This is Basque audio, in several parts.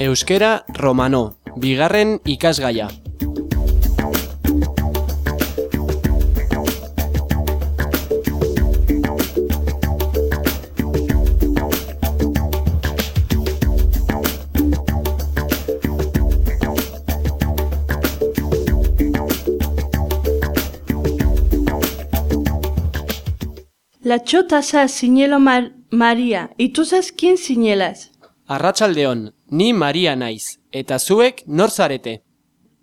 Euskera Romano, bigarren ikasgaia. La chota sa María, ¿y tú sabes quién señalas? Arratsaldeon, ni Maria naiz, eta zuek nor zarete?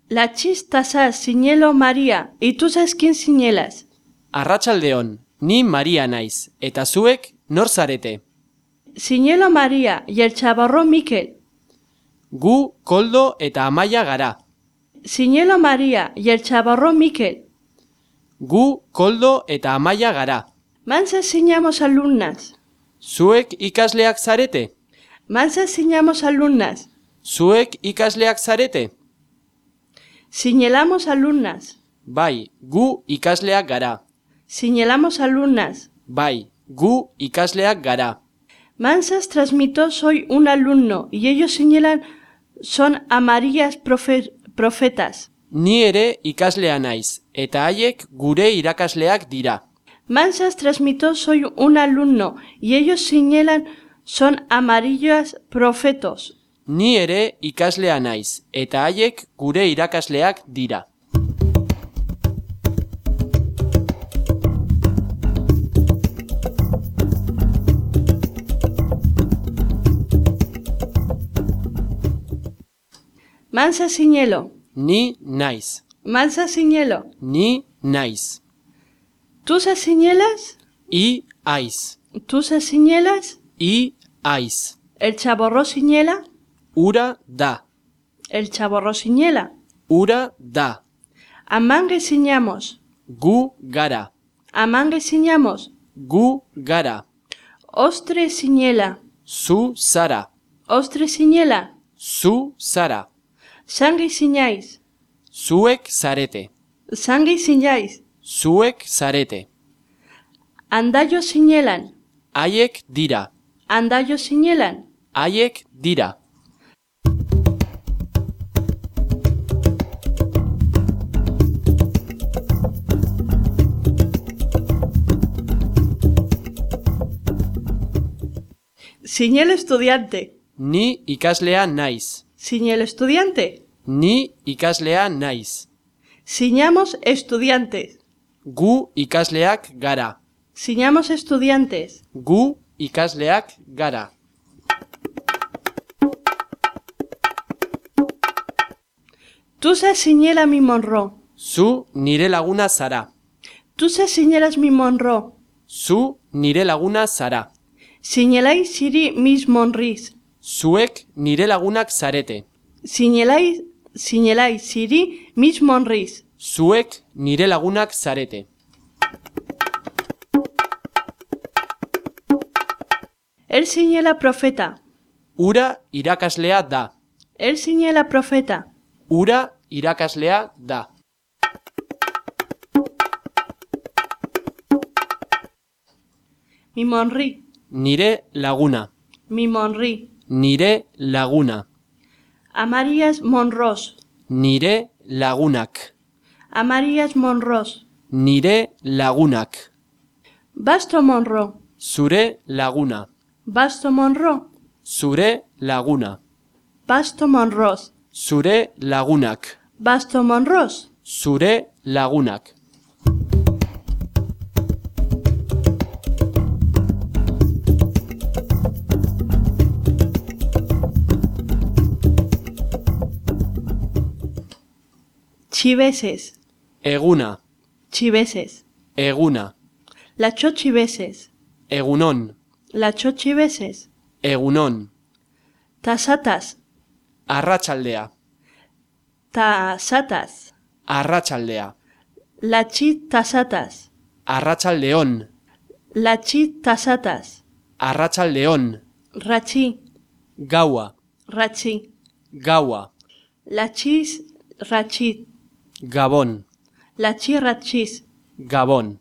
La chista sa señelo María, ¿y tú sabes quién señalas? Arratsaldeon, ni Maria naiz, eta zuek nor zarete? Señelo María y el chavarro Miquel. Gu Koldo eta Amaia gara. Señelo María y el chavarro Miquel. Gu Koldo eta Amaia gara. Mansa enseñamos alumnas. Zuek ikasleak zarete? Mansa enseñamos alumnas. Zuek ikasleak zarete? Señalamos alumnas. Bai, gu ikasleak gara. Señalamos alumnas. Bai, gu ikasleak gara. Mansas transmito soy un alumno y ellos señalan son amarillas profe- profetas. Ni ere ikaslea naiz, eta haiek gure irakasleak dira. Mansas transmito soy un alumno y ellos señalan son amarillas profetos. Ni ere ikaslea naiz, eta haiek gure irakasleak dira. Mansa señalo. Ni naiz. Mansa señalo. Ni naiz. ¿Tú se señalas? I aiz. ¿Tú se señalas? I Aiz. El chaborro siñela. Ura da. El chaborro siñela. Ura da. Amangue siñamos. Gu gara. Amangue siñamos. Gu gara. Ostre siñela. Su sara. Ostre siñela. Su sara. Sangue siñáis. Suek sarete. Sangue siñáis. Suek sarete. Andayo siñelan. Ayek dira. Andallos señalan. Haiek dira. Señala estudiante. Ni ikaslea naiz. Señala estudiante. Ni ikaslea naiz. Señamos estudiantes. Gu ikasleak gara. Señamos estudiantes. Gu ikasleak gara. Tú se señala mi monro. Zu nire laguna zara. Tú se señalas mi monro. Zu nire laguna zara. Señaláis siri mis monris. Zuek nire lagunak zarete. Señaláis, señaláis siri mis monris. Zuek nire lagunak zarete. Él señala profeta. Ura irakaslea da. Él señala profeta. Ura irakaslea da. Mi monri. Nire laguna. Mi monri. Nire laguna. Amarillas monros. Nire lagunak. Amarillas monros. Nire lagunak. Basto monro. Zure laguna. Basto monro. Zure laguna. Basto monros. Zure lagunak. Basto monros. Zure lagunak. Chiveses. Eguna. Chiveses. Eguna. La cho chiveses. Egunon. La cho chiveses. Egunon. Tasatas. Arratsaldea. Tasatas. Arratsaldea. La chi tasatas. Arratsaldeon. La chi tasatas. Arratsaldeon. Rachi. Gaua. Rachi. Gaua. La chis rachit. Gabon. La chi rachis. Gabon.